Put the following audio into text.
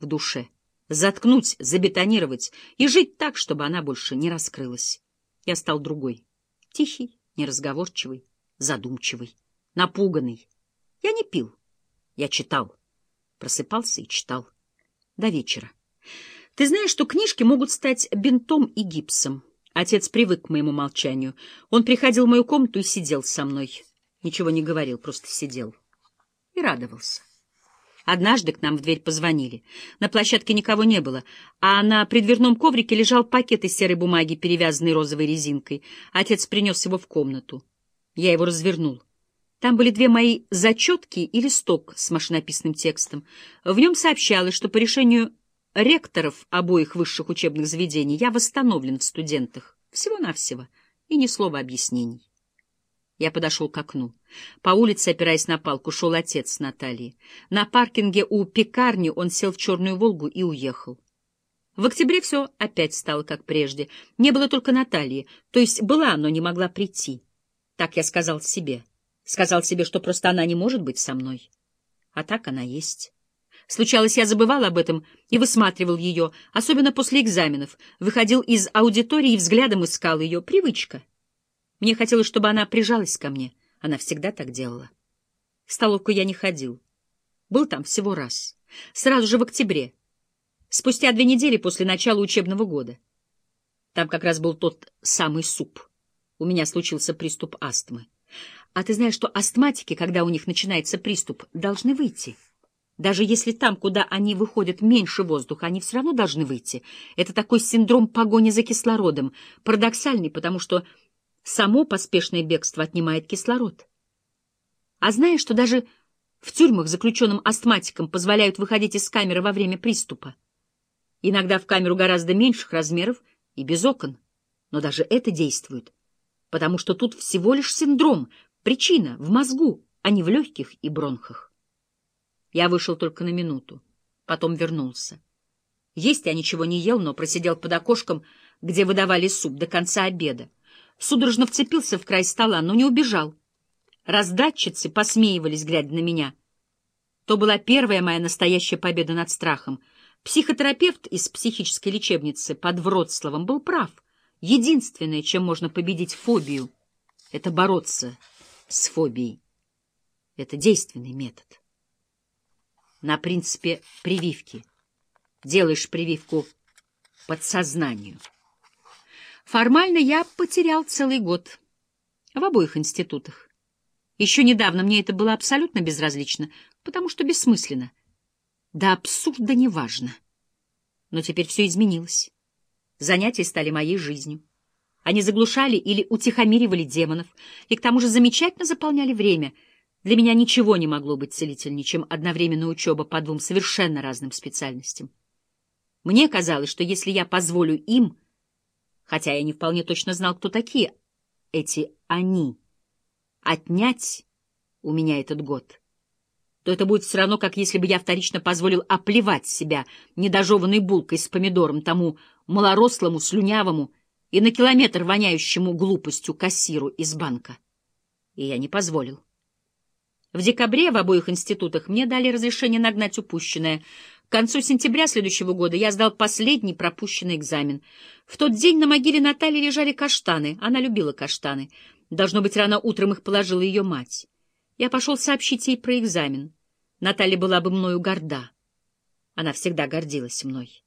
в душе, заткнуть, забетонировать и жить так, чтобы она больше не раскрылась. Я стал другой, тихий, неразговорчивый, задумчивый, напуганный. Я не пил, я читал, просыпался и читал. До вечера. Ты знаешь, что книжки могут стать бинтом и гипсом. Отец привык к моему молчанию. Он приходил в мою комнату и сидел со мной. Ничего не говорил, просто сидел. И радовался. Однажды к нам в дверь позвонили. На площадке никого не было, а на предверном коврике лежал пакет из серой бумаги, перевязанный розовой резинкой. Отец принес его в комнату. Я его развернул. Там были две мои зачетки и листок с машинописным текстом. В нем сообщалось, что по решению ректоров обоих высших учебных заведений я восстановлен в студентах. Всего-навсего. И ни слова объяснений. Я подошел к окну. По улице, опираясь на палку, шел отец Натальи. На паркинге у пекарни он сел в черную «Волгу» и уехал. В октябре все опять стало как прежде. Не было только Натальи, то есть была, но не могла прийти. Так я сказал себе. Сказал себе, что просто она не может быть со мной. А так она есть. Случалось, я забывал об этом и высматривал ее, особенно после экзаменов. Выходил из аудитории и взглядом искал ее. Привычка. Мне хотелось, чтобы она прижалась ко мне. Она всегда так делала. В столовку я не ходил. Был там всего раз. Сразу же в октябре. Спустя две недели после начала учебного года. Там как раз был тот самый суп. У меня случился приступ астмы. А ты знаешь, что астматики, когда у них начинается приступ, должны выйти? Даже если там, куда они выходят, меньше воздуха, они все равно должны выйти. Это такой синдром погони за кислородом, парадоксальный, потому что само поспешное бегство отнимает кислород. А знаешь, что даже в тюрьмах заключенным астматикам позволяют выходить из камеры во время приступа? Иногда в камеру гораздо меньших размеров и без окон. Но даже это действует, потому что тут всего лишь синдром, причина в мозгу, а не в легких и бронхах. Я вышел только на минуту, потом вернулся. Есть я ничего не ел, но просидел под окошком, где выдавали суп до конца обеда. Судорожно вцепился в край стола, но не убежал. Раздатчицы посмеивались, глядя на меня. То была первая моя настоящая победа над страхом. Психотерапевт из психической лечебницы под Вроцлавом был прав. Единственное, чем можно победить фобию, — это бороться с фобией. Это действенный метод на принципе прививки. Делаешь прививку подсознанию. Формально я потерял целый год в обоих институтах. Еще недавно мне это было абсолютно безразлично, потому что бессмысленно. Да абсурда неважно. Но теперь все изменилось. Занятия стали моей жизнью. Они заглушали или утихомиривали демонов, и к тому же замечательно заполняли время — для меня ничего не могло быть целительнее, чем одновременная учеба по двум совершенно разным специальностям. Мне казалось, что если я позволю им, хотя я не вполне точно знал, кто такие эти «они», отнять у меня этот год, то это будет все равно, как если бы я вторично позволил оплевать себя недожеванной булкой с помидором тому малорослому, слюнявому и на километр воняющему глупостью кассиру из банка. И я не позволил. В декабре в обоих институтах мне дали разрешение нагнать упущенное. К концу сентября следующего года я сдал последний пропущенный экзамен. В тот день на могиле Натальи лежали каштаны. Она любила каштаны. Должно быть, рано утром их положила ее мать. Я пошел сообщить ей про экзамен. Наталья была бы мною горда. Она всегда гордилась мной.